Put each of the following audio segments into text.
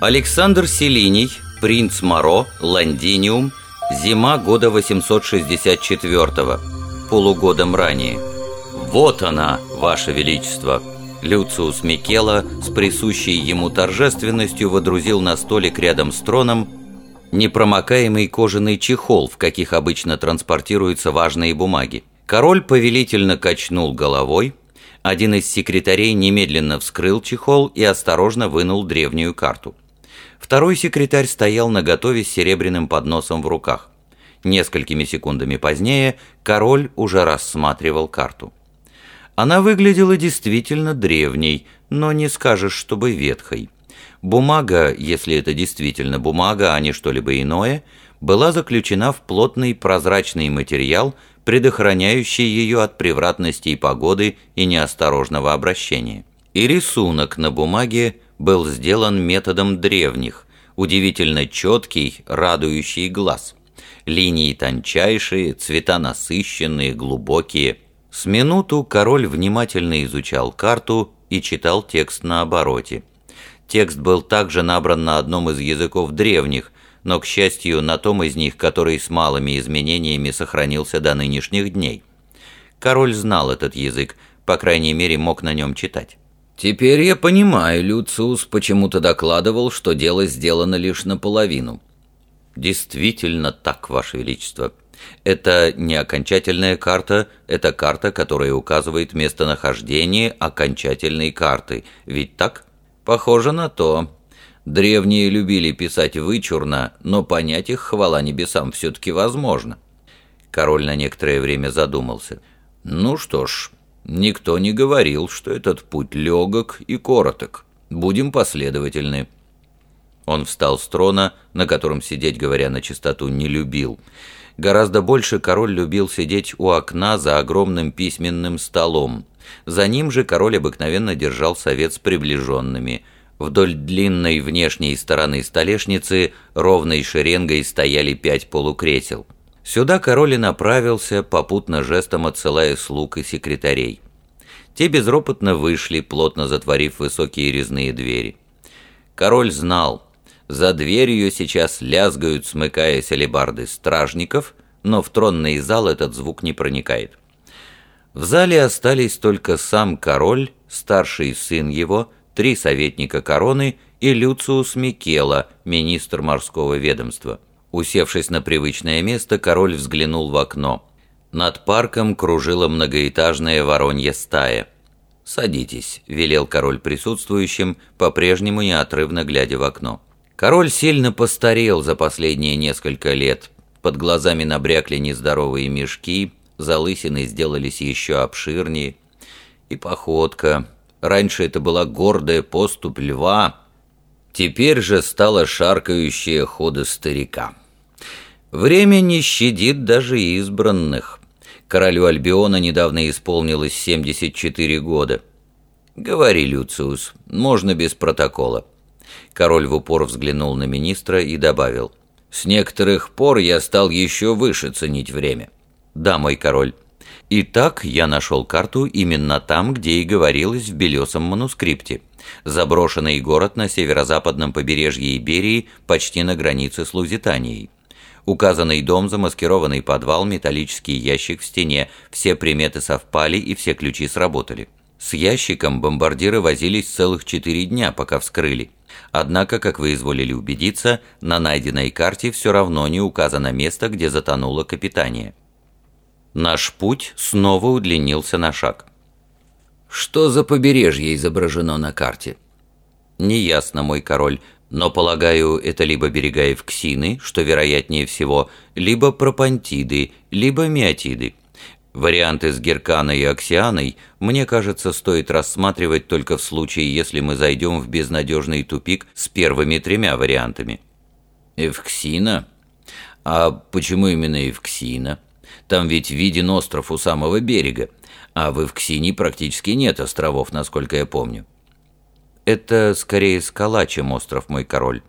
Александр Селиний, принц Моро, Ландиниум, зима года 864-го, полугодом ранее. «Вот она, Ваше Величество!» Люциус Микела с присущей ему торжественностью водрузил на столик рядом с троном непромокаемый кожаный чехол, в каких обычно транспортируются важные бумаги. Король повелительно качнул головой, один из секретарей немедленно вскрыл чехол и осторожно вынул древнюю карту. Второй секретарь стоял наготове с серебряным подносом в руках. Несколькими секундами позднее король уже рассматривал карту. Она выглядела действительно древней, но не скажешь, чтобы ветхой. Бумага, если это действительно бумага, а не что-либо иное, была заключена в плотный прозрачный материал, предохраняющий ее от превратностей погоды и неосторожного обращения. И рисунок на бумаге был сделан методом древних, удивительно четкий, радующий глаз. Линии тончайшие, цвета насыщенные, глубокие – с минуту король внимательно изучал карту и читал текст на обороте. Текст был также набран на одном из языков древних, но, к счастью, на том из них, который с малыми изменениями сохранился до нынешних дней. Король знал этот язык, по крайней мере, мог на нем читать. «Теперь я понимаю, Люциус почему-то докладывал, что дело сделано лишь наполовину». «Действительно так, Ваше Величество. Это не окончательная карта, это карта, которая указывает местонахождение окончательной карты. Ведь так? Похоже на то. Древние любили писать вычурно, но понять их, хвала небесам, все-таки возможно. Король на некоторое время задумался. Ну что ж, никто не говорил, что этот путь легок и короток. Будем последовательны. Он встал с трона, на котором сидеть, говоря на чистоту, не любил. Гораздо больше король любил сидеть у окна за огромным письменным столом. За ним же король обыкновенно держал совет с приближенными. Вдоль длинной внешней стороны столешницы ровной шеренгой стояли пять полукресел. Сюда король и направился, попутно жестом отсылая слуг и секретарей. Те безропотно вышли, плотно затворив высокие резные двери. Король знал, за дверью сейчас лязгают, смыкаясь алебарды стражников, но в тронный зал этот звук не проникает. В зале остались только сам король, старший сын его, три советника короны и Люциус Микела, министр морского ведомства. Усевшись на привычное место, король взглянул в окно. Над парком кружила многоэтажная воронья стая. «Садитесь», — велел король присутствующим, по-прежнему неотрывно глядя в окно. Король сильно постарел за последние несколько лет. Под глазами набрякли нездоровые мешки, залысины сделались еще обширнее. И походка. Раньше это была гордая поступь льва, теперь же стала шаркающая хода старика. Время не щадит даже избранных. Королю Альбиона недавно исполнилось 74 года. «Говори, Люциус, можно без протокола». Король в упор взглянул на министра и добавил. «С некоторых пор я стал еще выше ценить время». «Да, мой король». Итак, я нашел карту именно там, где и говорилось в белесом манускрипте. Заброшенный город на северо-западном побережье Иберии, почти на границе с Лузитанией. Указанный дом, замаскированный подвал, металлический ящик в стене. Все приметы совпали и все ключи сработали. С ящиком бомбардиры возились целых четыре дня, пока вскрыли. Однако, как вы изволили убедиться, на найденной карте все равно не указано место, где затонуло капитание. Наш путь снова удлинился на шаг. Что за побережье изображено на карте? Неясно, мой король, но, полагаю, это либо берега Евксины, что вероятнее всего, либо Пропантиды, либо Миотиды. Варианты с Герканой и Оксианой, мне кажется, стоит рассматривать только в случае, если мы зайдем в безнадежный тупик с первыми тремя вариантами. Эвксина? А почему именно Эвксина? Там ведь виден остров у самого берега, а в Эвксине практически нет островов, насколько я помню. Это скорее скала, чем остров, мой король.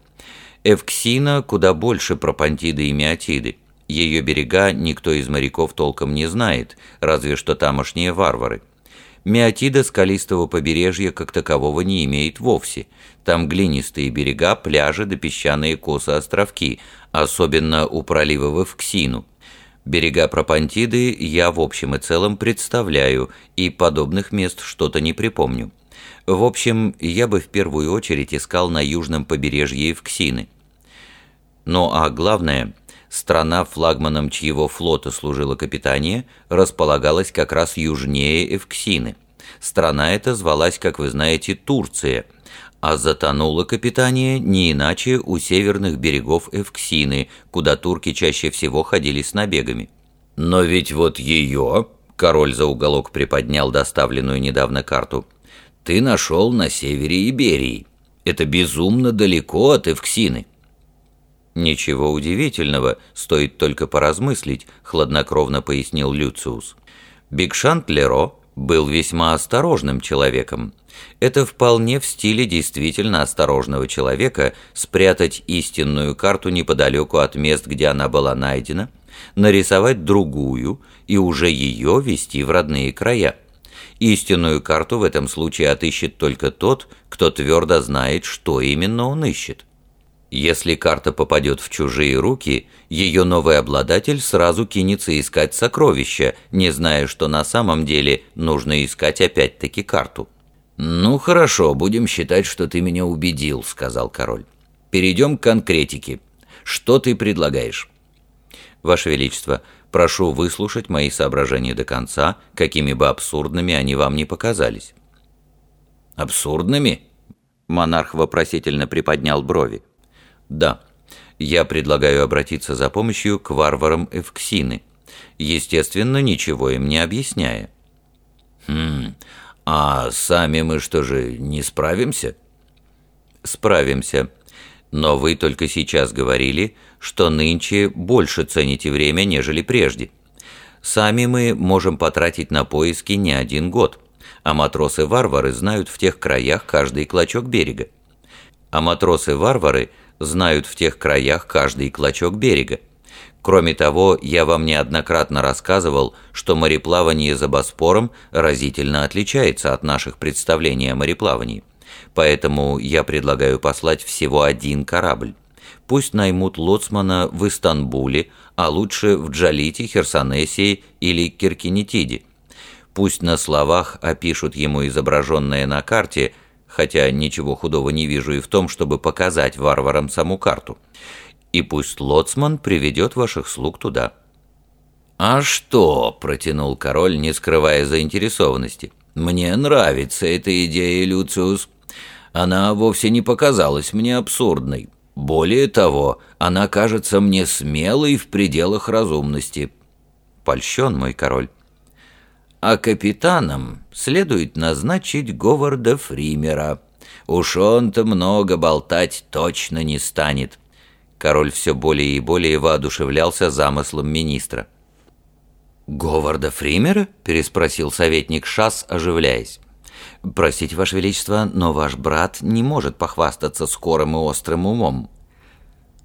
Эвксина куда больше Пропантиды и Миотиды. Ее берега никто из моряков толком не знает, разве что тамошние варвары. Миотида скалистого побережья как такового не имеет вовсе. Там глинистые берега, пляжи да песчаные косы-островки, особенно у пролива в Эвксину. Берега Пропантиды я в общем и целом представляю, и подобных мест что-то не припомню. В общем, я бы в первую очередь искал на южном побережье Евксины. Ну а главное, страна, флагманом чьего флота служила капитания, располагалась как раз южнее Евксины. Страна эта звалась, как вы знаете, Турция, а затонула капитания не иначе у северных берегов Евксины, куда турки чаще всего ходили с набегами. Но ведь вот ее, король за уголок приподнял доставленную недавно карту, ты нашел на севере Иберии. Это безумно далеко от Эвксины». «Ничего удивительного, стоит только поразмыслить», — хладнокровно пояснил Люциус. Бигшант Леро был весьма осторожным человеком. Это вполне в стиле действительно осторожного человека спрятать истинную карту неподалеку от мест, где она была найдена, нарисовать другую и уже ее вести в родные края. Истинную карту в этом случае отыщет только тот, кто твердо знает, что именно он ищет. Если карта попадет в чужие руки, ее новый обладатель сразу кинется искать сокровища, не зная, что на самом деле нужно искать опять-таки карту. «Ну хорошо, будем считать, что ты меня убедил», — сказал король. «Перейдем к конкретике. Что ты предлагаешь?» «Ваше Величество, Прошу выслушать мои соображения до конца, какими бы абсурдными они вам не показались». «Абсурдными?» Монарх вопросительно приподнял брови. «Да, я предлагаю обратиться за помощью к варварам Эвксины, естественно, ничего им не объясняя». «Хм, а сами мы что же, не справимся?» «Справимся. Но вы только сейчас говорили, что нынче больше цените время, нежели прежде. Сами мы можем потратить на поиски не один год, а матросы-варвары знают в тех краях каждый клочок берега. А матросы-варвары знают в тех краях каждый клочок берега. Кроме того, я вам неоднократно рассказывал, что мореплавание за Боспором разительно отличается от наших представлений о мореплавании. Поэтому я предлагаю послать всего один корабль пусть наймут лоцмана в Истанбуле, а лучше в Джалите, Херсонесии или Киркинетиде. Пусть на словах опишут ему изображенное на карте, хотя ничего худого не вижу и в том, чтобы показать варварам саму карту. И пусть лоцман приведет ваших слуг туда». «А что?» – протянул король, не скрывая заинтересованности. «Мне нравится эта идея, Люциус. Она вовсе не показалась мне абсурдной. Более того, она кажется мне смелой в пределах разумности. Польщен мой король. А капитаном следует назначить Говарда Фримера. Уж он-то много болтать точно не станет. Король все более и более воодушевлялся замыслом министра. «Говарда Фримера?» – переспросил советник Шас, оживляясь. «Простите, Ваше Величество, но ваш брат не может похвастаться скорым и острым умом».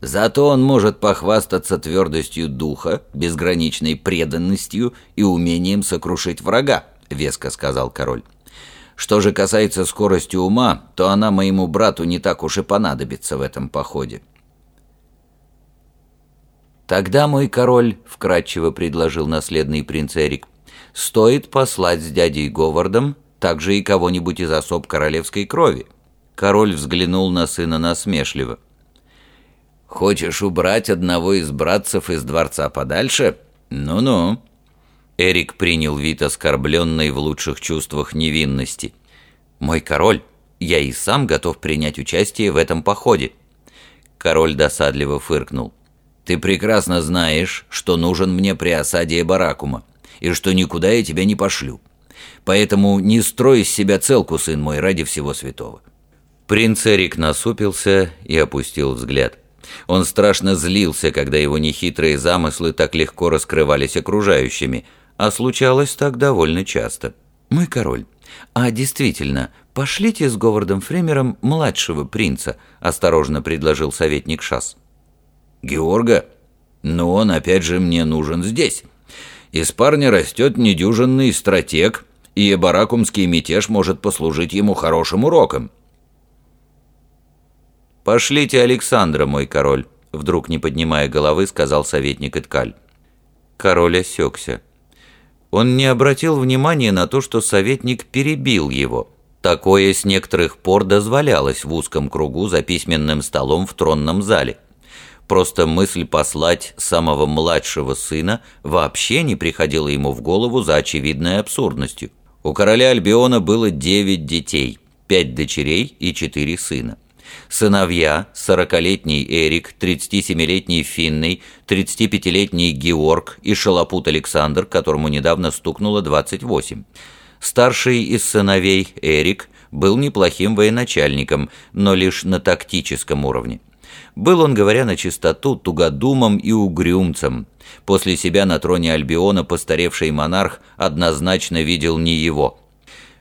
Зато он может похвастаться твердостью духа, безграничной преданностью и умением сокрушить врага», — веско сказал король. «Что же касается скорости ума, то она моему брату не так уж и понадобится в этом походе». «Тогда, мой король», — вкратчиво предложил наследный принц Эрик, — «стоит послать с дядей Говардом также и кого-нибудь из особ королевской крови». Король взглянул на сына насмешливо. «Хочешь убрать одного из братцев из дворца подальше? Ну-ну». Эрик принял вид оскорбленной в лучших чувствах невинности. «Мой король, я и сам готов принять участие в этом походе». Король досадливо фыркнул. «Ты прекрасно знаешь, что нужен мне при осаде Баракума, и что никуда я тебя не пошлю. Поэтому не строй из себя целку, сын мой, ради всего святого». Принц Эрик насупился и опустил взгляд. Он страшно злился, когда его нехитрые замыслы так легко раскрывались окружающими, а случалось так довольно часто. «Мой король, а действительно, пошлите с Говардом Фремером младшего принца», осторожно предложил советник Шас. «Георга? Но он опять же мне нужен здесь. Из парня растет недюжинный стратег» и баракумский мятеж может послужить ему хорошим уроком. «Пошлите Александра, мой король», — вдруг не поднимая головы, сказал советник Иткаль. Король осекся. Он не обратил внимания на то, что советник перебил его. Такое с некоторых пор дозволялось в узком кругу за письменным столом в тронном зале. Просто мысль послать самого младшего сына вообще не приходила ему в голову за очевидной абсурдностью. У короля Альбиона было девять детей, пять дочерей и четыре сына. Сыновья, 40-летний Эрик, 37-летний Финный, 35-летний Георг и Шалопут Александр, которому недавно стукнуло 28. Старший из сыновей, Эрик, был неплохим военачальником, но лишь на тактическом уровне. Был он, говоря на чистоту, тугодумом и угрюмцем. После себя на троне Альбиона постаревший монарх однозначно видел не его.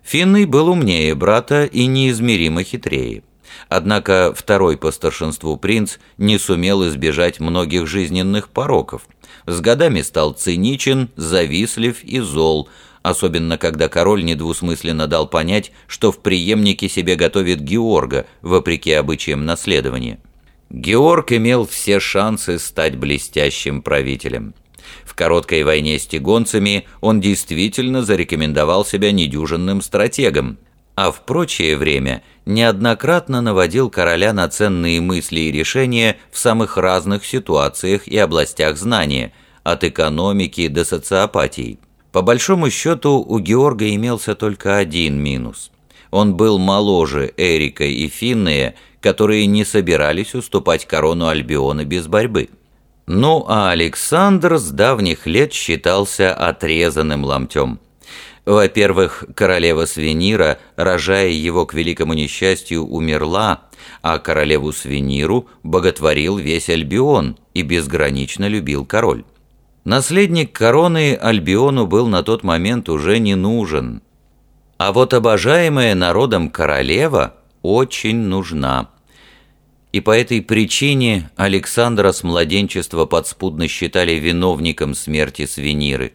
Финный был умнее брата и неизмеримо хитрее. Однако второй по старшинству принц не сумел избежать многих жизненных пороков. С годами стал циничен, завистлив и зол, особенно когда король недвусмысленно дал понять, что в преемнике себе готовит Георга, вопреки обычаям наследования. Георг имел все шансы стать блестящим правителем. В короткой войне с тигонцами он действительно зарекомендовал себя недюжинным стратегом, а в прочее время неоднократно наводил короля на ценные мысли и решения в самых разных ситуациях и областях знания, от экономики до социопатии. По большому счету у Георга имелся только один минус. Он был моложе Эрика и Финнея, которые не собирались уступать корону Альбиона без борьбы. Ну а Александр с давних лет считался отрезанным ломтем – во-первых, королева Свенира, рожая его к великому несчастью, умерла, а королеву Свениру боготворил весь Альбион и безгранично любил король. Наследник короны Альбиону был на тот момент уже не нужен. А вот обожаемая народом королева очень нужна. И по этой причине Александра с младенчества подспудно считали виновником смерти Свениры.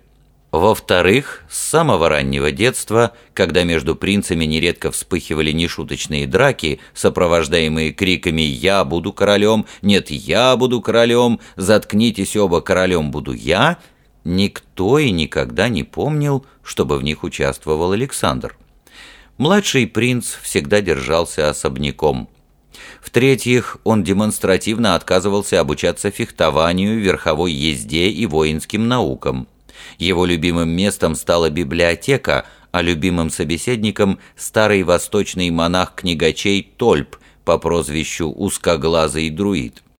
Во-вторых, с самого раннего детства, когда между принцами нередко вспыхивали нешуточные драки, сопровождаемые криками «Я буду королем», «Нет, я буду королем», «Заткнитесь оба, королем буду я», никто и никогда не помнил, чтобы в них участвовал Александр. Младший принц всегда держался особняком. В-третьих, он демонстративно отказывался обучаться фехтованию, верховой езде и воинским наукам. Его любимым местом стала библиотека, а любимым собеседником – старый восточный монах книгачей Тольп по прозвищу Узкоглазый друид.